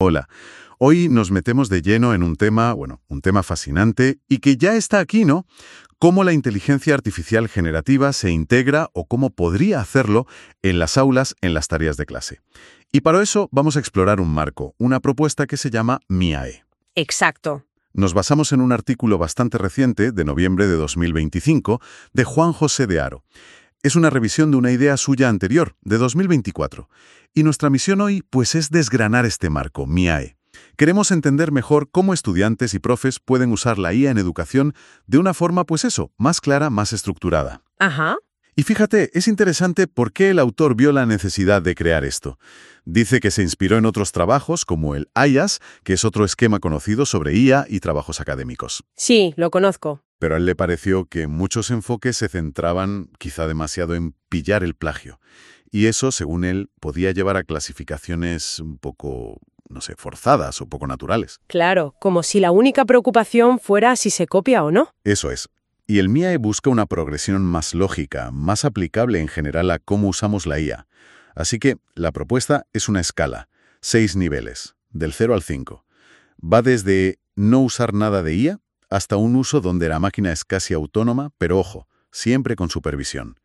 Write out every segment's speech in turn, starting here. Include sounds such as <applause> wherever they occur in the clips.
Hola. Hoy nos metemos de lleno en un tema, bueno, un tema fascinante y que ya está aquí, ¿no? Cómo la inteligencia artificial generativa se integra o cómo podría hacerlo en las aulas en las tareas de clase. Y para eso vamos a explorar un marco, una propuesta que se llama MIAE. Exacto. Nos basamos en un artículo bastante reciente, de noviembre de 2025, de Juan José de Aro. Es una revisión de una idea suya anterior, de 2024. Y nuestra misión hoy, pues, es desgranar este marco, MIAE. Queremos entender mejor cómo estudiantes y profes pueden usar la IA en educación de una forma, pues eso, más clara, más estructurada. Ajá. Y fíjate, es interesante por qué el autor vio la necesidad de crear esto. Dice que se inspiró en otros trabajos, como el IAS, que es otro esquema conocido sobre IA y trabajos académicos. Sí, lo conozco. Pero a él le pareció que muchos enfoques se centraban quizá demasiado en pillar el plagio. Y eso, según él, podía llevar a clasificaciones un poco, no sé, forzadas o poco naturales. Claro, como si la única preocupación fuera si se copia o no. Eso es. Y el MIAE busca una progresión más lógica, más aplicable en general a cómo usamos la IA. Así que la propuesta es una escala, seis niveles, del 0 al 5. Va desde no usar nada de IA hasta un uso donde la máquina es casi autónoma, pero ojo, siempre con supervisión.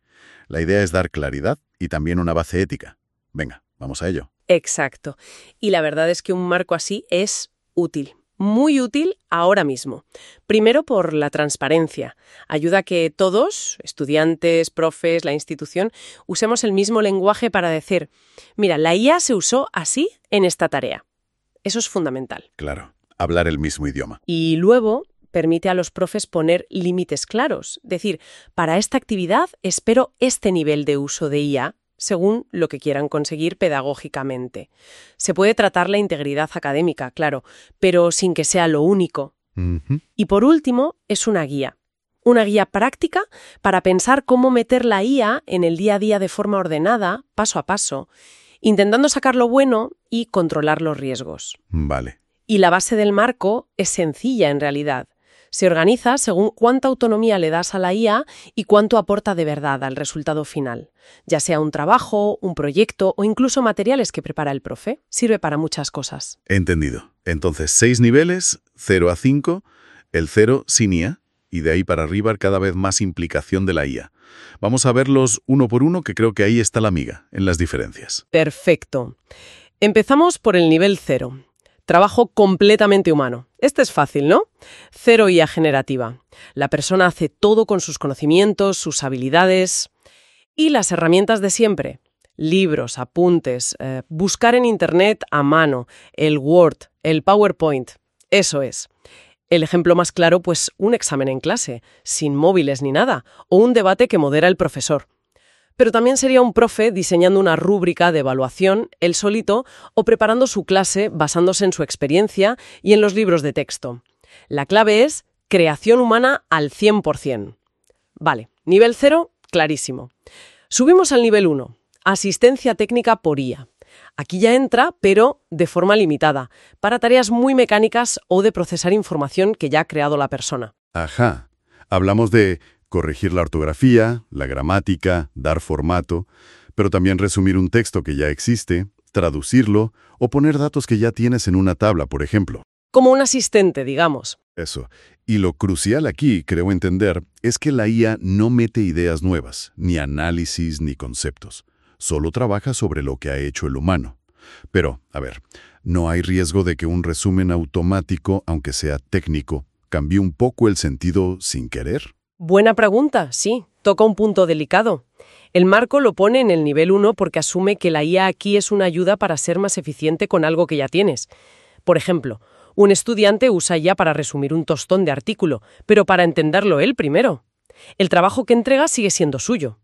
La idea es dar claridad y también una base ética. Venga, vamos a ello. Exacto. Y la verdad es que un marco así es útil muy útil ahora mismo. Primero por la transparencia. Ayuda a que todos, estudiantes, profes, la institución, usemos el mismo lenguaje para decir, mira, la IA se usó así en esta tarea. Eso es fundamental. Claro, hablar el mismo idioma. Y luego permite a los profes poner límites claros. Decir, para esta actividad espero este nivel de uso de IA según lo que quieran conseguir pedagógicamente. Se puede tratar la integridad académica, claro, pero sin que sea lo único. Y por último, es una guía. Una guía práctica para pensar cómo meter la IA en el día a día de forma ordenada, paso a paso, intentando sacar lo bueno y controlar los riesgos. Vale. Y la base del marco es sencilla en realidad se organiza según cuánta autonomía le das a la IA y cuánto aporta de verdad al resultado final, ya sea un trabajo, un proyecto o incluso materiales que prepara el profe. Sirve para muchas cosas. Entendido. Entonces, seis niveles, 0 a 5, el 0 sin IA, y de ahí para arriba cada vez más implicación de la IA. Vamos a verlos uno por uno, que creo que ahí está la amiga, en las diferencias. Perfecto. Empezamos por el nivel 0. Trabajo completamente humano. Este es fácil, ¿no? Cero IA generativa. La persona hace todo con sus conocimientos, sus habilidades y las herramientas de siempre. Libros, apuntes, eh, buscar en Internet a mano, el Word, el PowerPoint. Eso es. El ejemplo más claro, pues un examen en clase, sin móviles ni nada, o un debate que modera el profesor pero también sería un profe diseñando una rúbrica de evaluación, él solito, o preparando su clase basándose en su experiencia y en los libros de texto. La clave es creación humana al 100%. Vale, nivel 0, clarísimo. Subimos al nivel 1, asistencia técnica por IA. Aquí ya entra, pero de forma limitada, para tareas muy mecánicas o de procesar información que ya ha creado la persona. Ajá. Hablamos de corregir la ortografía, la gramática, dar formato, pero también resumir un texto que ya existe, traducirlo o poner datos que ya tienes en una tabla, por ejemplo. Como un asistente, digamos. Eso. Y lo crucial aquí, creo entender, es que la IA no mete ideas nuevas, ni análisis, ni conceptos. Solo trabaja sobre lo que ha hecho el humano. Pero, a ver, ¿no hay riesgo de que un resumen automático, aunque sea técnico, cambie un poco el sentido sin querer? Buena pregunta, sí, toca un punto delicado. El marco lo pone en el nivel 1 porque asume que la IA aquí es una ayuda para ser más eficiente con algo que ya tienes. Por ejemplo, un estudiante usa IA para resumir un tostón de artículo, pero para entenderlo él primero. El trabajo que entrega sigue siendo suyo.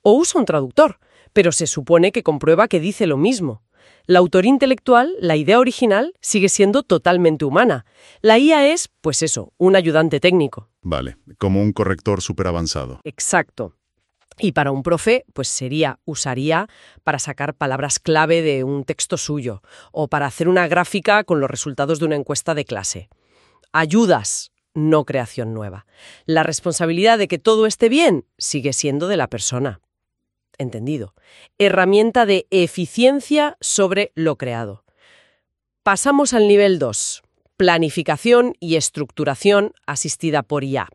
O usa un traductor, pero se supone que comprueba que dice lo mismo. La autoría intelectual, la idea original, sigue siendo totalmente humana. La IA es, pues eso, un ayudante técnico. Vale, como un corrector súper avanzado. Exacto. Y para un profe, pues sería, usaría para sacar palabras clave de un texto suyo o para hacer una gráfica con los resultados de una encuesta de clase. Ayudas, no creación nueva. La responsabilidad de que todo esté bien sigue siendo de la persona entendido. Herramienta de eficiencia sobre lo creado. Pasamos al nivel 2, planificación y estructuración asistida por IA.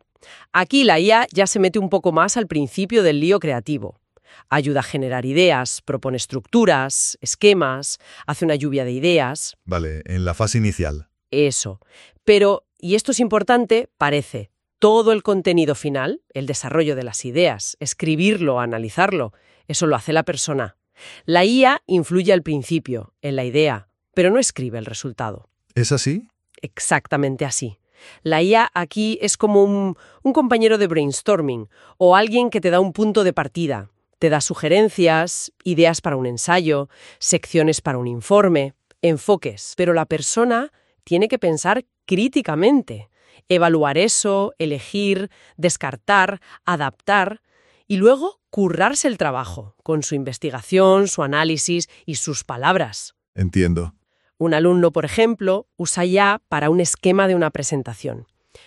Aquí la IA ya se mete un poco más al principio del lío creativo. Ayuda a generar ideas, propone estructuras, esquemas, hace una lluvia de ideas. Vale, en la fase inicial. Eso. Pero, y esto es importante, parece, todo el contenido final, el desarrollo de las ideas, escribirlo, analizarlo, eso lo hace la persona. La IA influye al principio, en la idea, pero no escribe el resultado. ¿Es así? Exactamente así. La IA aquí es como un, un, compañero de brainstorming o alguien que te da un punto de partida, te da sugerencias, ideas para un ensayo, secciones para un informe, enfoques, pero la persona tiene que pensar críticamente, evaluar eso, elegir, descartar, adaptar y luego currarse el trabajo con su investigación, su análisis y sus palabras. Entiendo. Un alumno, por ejemplo, usa ya para un esquema de una presentación,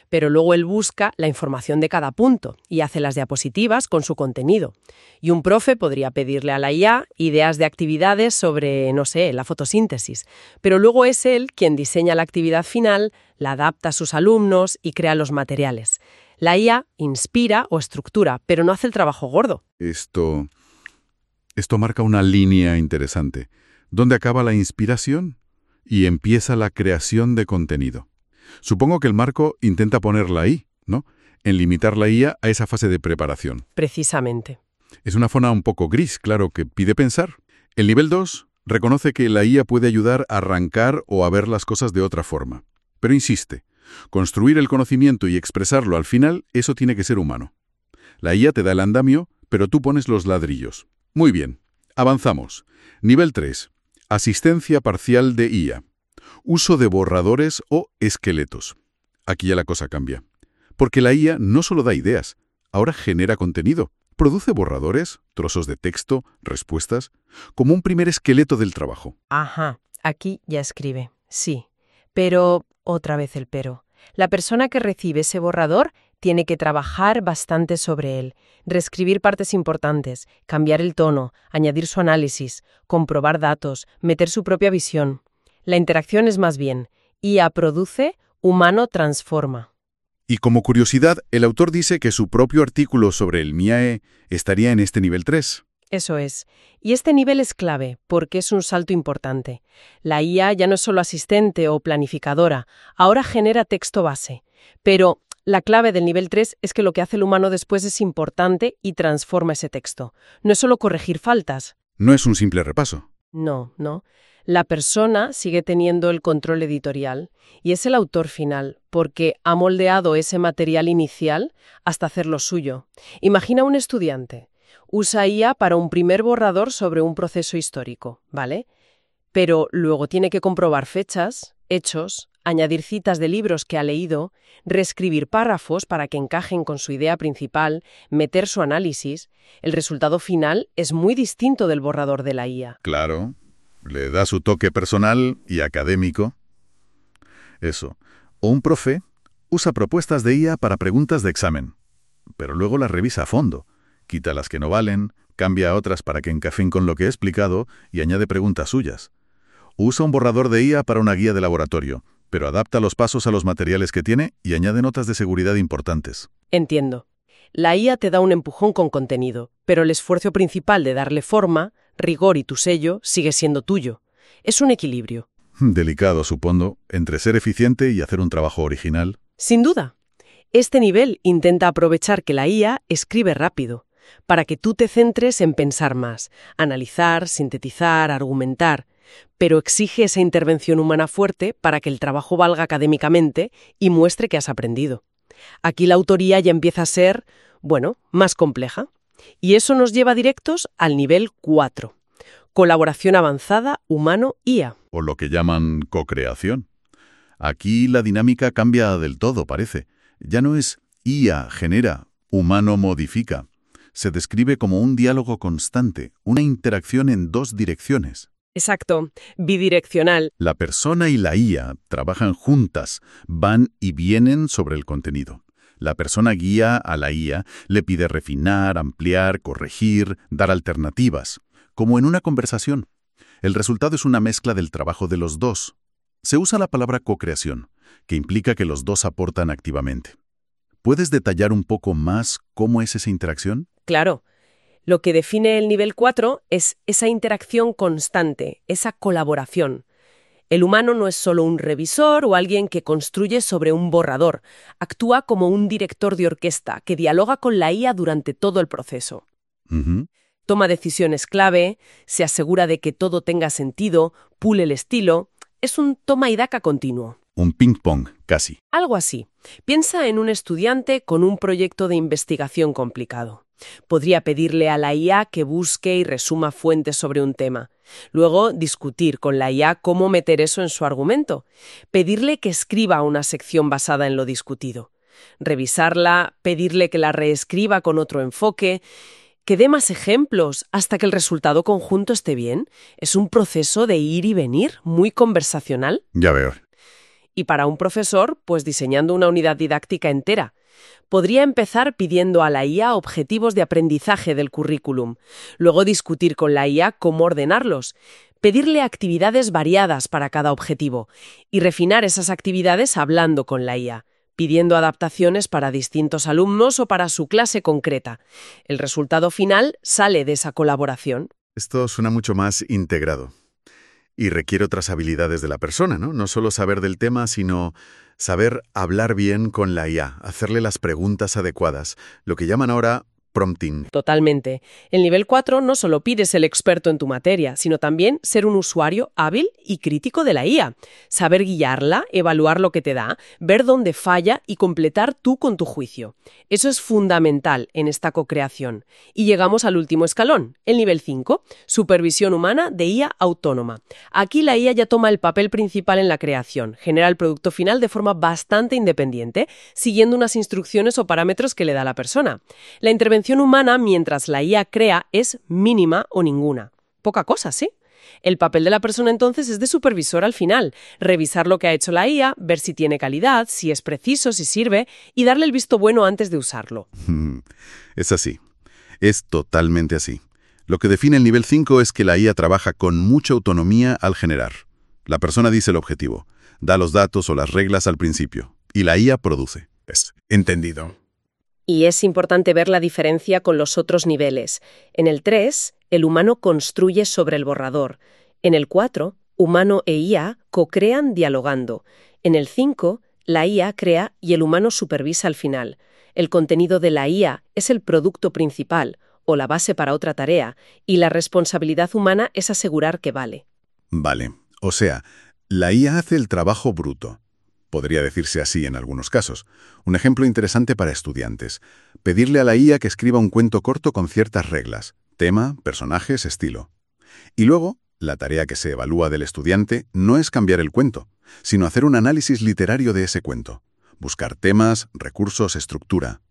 pero luego él busca la información de cada punto y hace las diapositivas con su contenido. Y un profe podría pedirle a la IA ideas de actividades sobre, no sé, la fotosíntesis, pero luego es él quien diseña la actividad final, la adapta a sus alumnos y crea los materiales. La IA inspira o estructura, pero no hace el trabajo gordo. Esto... Esto marca una línea interesante. ¿Dónde acaba la inspiración? y empieza la creación de contenido. Supongo que el marco intenta ponerla ahí, ¿no? En limitar la IA a esa fase de preparación. Precisamente. Es una zona un poco gris, claro, que pide pensar. El nivel 2 reconoce que la IA puede ayudar a arrancar o a ver las cosas de otra forma. Pero insiste, construir el conocimiento y expresarlo al final, eso tiene que ser humano. La IA te da el andamio, pero tú pones los ladrillos. Muy bien, avanzamos. Nivel 3. Asistencia parcial de IA. Uso de borradores o esqueletos. Aquí ya la cosa cambia. Porque la IA no solo da ideas, ahora genera contenido. Produce borradores, trozos de texto, respuestas, como un primer esqueleto del trabajo. Ajá, aquí ya escribe, sí. Pero, otra vez el pero. La persona que recibe ese borrador tiene que trabajar bastante sobre él, reescribir partes importantes, cambiar el tono, añadir su análisis, comprobar datos, meter su propia visión. La interacción es más bien, IA produce, humano transforma. Y como curiosidad, el autor dice que su propio artículo sobre el MIAE estaría en este nivel 3. Eso es. Y este nivel es clave porque es un salto importante. La IA ya no es solo asistente o planificadora, ahora genera texto base. Pero la clave del nivel 3 es que lo que hace el humano después es importante y transforma ese texto. No es solo corregir faltas. No es un simple repaso. No, no. La persona sigue teniendo el control editorial y es el autor final, porque ha moldeado ese material inicial hasta hacerlo suyo. Imagina un estudiante. Usa IA para un primer borrador sobre un proceso histórico, ¿vale? Pero luego tiene que comprobar fechas, hechos, añadir citas de libros que ha leído, reescribir párrafos para que encajen con su idea principal, meter su análisis, el resultado final es muy distinto del borrador de la IA. Claro, le da su toque personal y académico. Eso. O un profe usa propuestas de IA para preguntas de examen, pero luego las revisa a fondo, quita las que no valen, cambia otras para que encajen con lo que he explicado y añade preguntas suyas. Usa un borrador de IA para una guía de laboratorio, pero adapta los pasos a los materiales que tiene y añade notas de seguridad importantes. Entiendo. La IA te da un empujón con contenido, pero el esfuerzo principal de darle forma, rigor y tu sello sigue siendo tuyo. Es un equilibrio. Delicado, supongo, entre ser eficiente y hacer un trabajo original. Sin duda. Este nivel intenta aprovechar que la IA escribe rápido, para que tú te centres en pensar más, analizar, sintetizar, argumentar, pero exige esa intervención humana fuerte para que el trabajo valga académicamente y muestre que has aprendido. Aquí la autoría ya empieza a ser, bueno, más compleja. Y eso nos lleva directos al nivel 4. Colaboración avanzada humano-IA. O lo que llaman co-creación. Aquí la dinámica cambia del todo, parece. Ya no es IA genera, humano modifica. Se describe como un diálogo constante, una interacción en dos direcciones. Exacto, bidireccional. La persona y la IA trabajan juntas, van y vienen sobre el contenido. La persona guía a la IA, le pide refinar, ampliar, corregir, dar alternativas, como en una conversación. El resultado es una mezcla del trabajo de los dos. Se usa la palabra co-creación, que implica que los dos aportan activamente. ¿Puedes detallar un poco más cómo es esa interacción? Claro. Lo que define el nivel 4 es esa interacción constante, esa colaboración. El humano no es solo un revisor o alguien que construye sobre un borrador, actúa como un director de orquesta que dialoga con la IA durante todo el proceso. Toma decisiones clave, se asegura de que todo tenga sentido, pule el estilo. Es un toma y daca continuo. Un ping-pong, casi. Algo así. Piensa en un estudiante con un proyecto de investigación complicado. Podría pedirle a la IA que busque y resuma fuentes sobre un tema. Luego, discutir con la IA cómo meter eso en su argumento. Pedirle que escriba una sección basada en lo discutido. Revisarla, pedirle que la reescriba con otro enfoque, que dé más ejemplos hasta que el resultado conjunto esté bien. Es un proceso de ir y venir, muy conversacional. Ya veo. Y para un profesor, pues diseñando una unidad didáctica entera. Podría empezar pidiendo a la IA objetivos de aprendizaje del currículum, luego discutir con la IA cómo ordenarlos, pedirle actividades variadas para cada objetivo y refinar esas actividades hablando con la IA, pidiendo adaptaciones para distintos alumnos o para su clase concreta. El resultado final sale de esa colaboración. Esto suena mucho más integrado. Y requiere otras habilidades de la persona, ¿no? No solo saber del tema, sino saber hablar bien con la IA, hacerle las preguntas adecuadas, lo que llaman ahora prompting. Totalmente. El nivel 4 no solo pide ser el experto en tu materia, sino también ser un usuario hábil y crítico de la IA. Saber guiarla, evaluar lo que te da, ver dónde falla y completar tú con tu juicio. Eso es fundamental en esta co-creación. Y llegamos al último escalón, el nivel 5, supervisión humana de IA autónoma. Aquí la IA ya toma el papel principal en la creación, genera el producto final de forma bastante independiente, siguiendo unas instrucciones o parámetros que le da la persona. La intervención humana mientras la IA crea es mínima o ninguna. Poca cosa, ¿sí? El papel de la persona entonces es de supervisor al final, revisar lo que ha hecho la IA, ver si tiene calidad, si es preciso, si sirve y darle el visto bueno antes de usarlo. <laughs> Es así. Es totalmente así. Lo que define el nivel 5 es que la IA trabaja con mucha autonomía al generar. La persona dice el objetivo, da los datos o las reglas al principio, y la IA produce. Es entendido. Y es importante ver la diferencia con los otros niveles. En el 3, el humano construye sobre el borrador. En el 4, humano e IA co-crean dialogando. En el 5, la IA crea y el humano supervisa al final. El contenido de la IA es el producto principal o la base para otra tarea, y la responsabilidad humana es asegurar que vale. Vale. O sea, la IA hace el trabajo bruto. Podría decirse así en algunos casos. Un ejemplo interesante para estudiantes. Pedirle a la IA que escriba un cuento corto con ciertas reglas. Tema, personajes, estilo. Y luego, la tarea que se evalúa del estudiante no es cambiar el cuento, sino hacer un análisis literario de ese cuento. Buscar temas, recursos, estructura.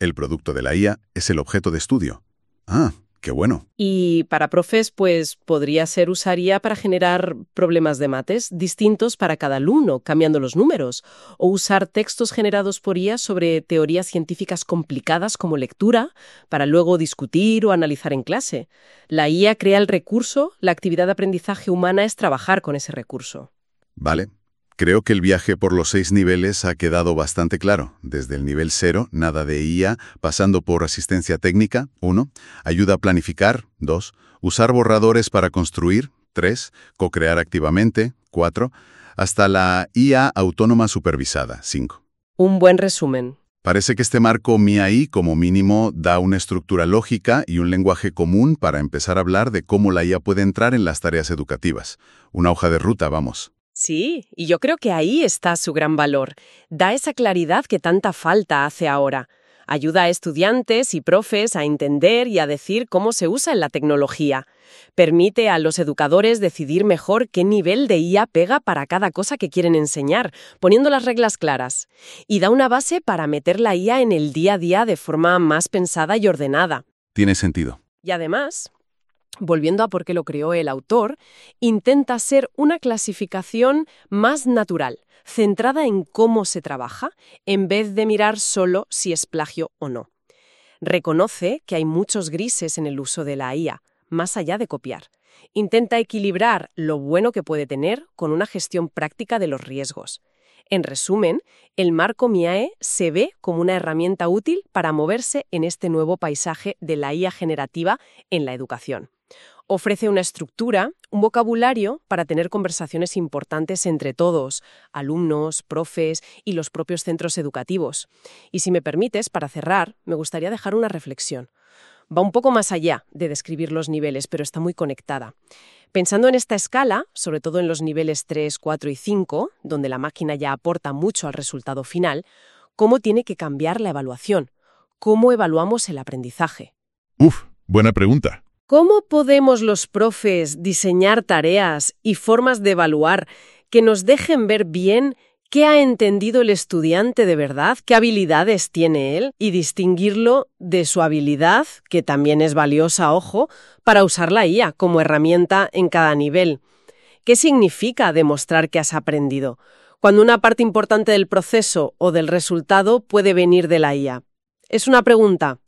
El producto de la IA es el objeto de estudio. Ah, qué bueno. Y para profes, pues podría ser usar IA para generar problemas de mates distintos para cada alumno, cambiando los números, o usar textos generados por IA sobre teorías científicas complicadas como lectura, para luego discutir o analizar en clase. La IA crea el recurso, la actividad de aprendizaje humana es trabajar con ese recurso. Vale. Creo que el viaje por los seis niveles ha quedado bastante claro. Desde el nivel 0, nada de IA, pasando por asistencia técnica, 1, ayuda a planificar, 2, usar borradores para construir, 3, co-crear activamente, 4, hasta la IA autónoma supervisada, 5. Un buen resumen. Parece que este marco MIAI como mínimo da una estructura lógica y un lenguaje común para empezar a hablar de cómo la IA puede entrar en las tareas educativas. Una hoja de ruta, vamos. Sí, y yo creo que ahí está su gran valor. Da esa claridad que tanta falta hace ahora. Ayuda a estudiantes y profes a entender y a decir cómo se usa en la tecnología. Permite a los educadores decidir mejor qué nivel de IA pega para cada cosa que quieren enseñar, poniendo las reglas claras. Y da una base para meter la IA en el día a día de forma más pensada y ordenada. Tiene sentido. Y además, volviendo a por qué lo creó el autor, intenta ser una clasificación más natural, centrada en cómo se trabaja, en vez de mirar solo si es plagio o no. Reconoce que hay muchos grises en el uso de la IA, más allá de copiar. Intenta equilibrar lo bueno que puede tener con una gestión práctica de los riesgos. En resumen, el marco MIAE se ve como una herramienta útil para moverse en este nuevo paisaje de la IA generativa en la educación. Ofrece una estructura, un vocabulario para tener conversaciones importantes entre todos, alumnos, profes y los propios centros educativos. Y si me permites, para cerrar, me gustaría dejar una reflexión. Va un poco más allá de describir los niveles, pero está muy conectada. Pensando en esta escala, sobre todo en los niveles 3, 4 y 5, donde la máquina ya aporta mucho al resultado final, ¿cómo tiene que cambiar la evaluación? ¿Cómo evaluamos el aprendizaje? Uf, buena pregunta. ¿Cómo podemos los profes diseñar tareas y formas de evaluar que nos dejen ver bien qué ha entendido el estudiante de verdad, qué habilidades tiene él y distinguirlo de su habilidad, que también es valiosa, ojo, para usar la IA como herramienta en cada nivel? ¿Qué significa demostrar que has aprendido? Cuando una parte importante del proceso o del resultado puede venir de la IA. Es una pregunta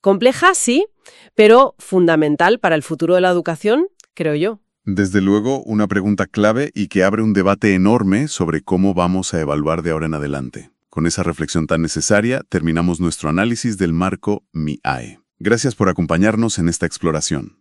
compleja, sí, pero fundamental para el futuro de la educación, creo yo. Desde luego, una pregunta clave y que abre un debate enorme sobre cómo vamos a evaluar de ahora en adelante. Con esa reflexión tan necesaria, terminamos nuestro análisis del marco MIAE. Gracias por acompañarnos en esta exploración.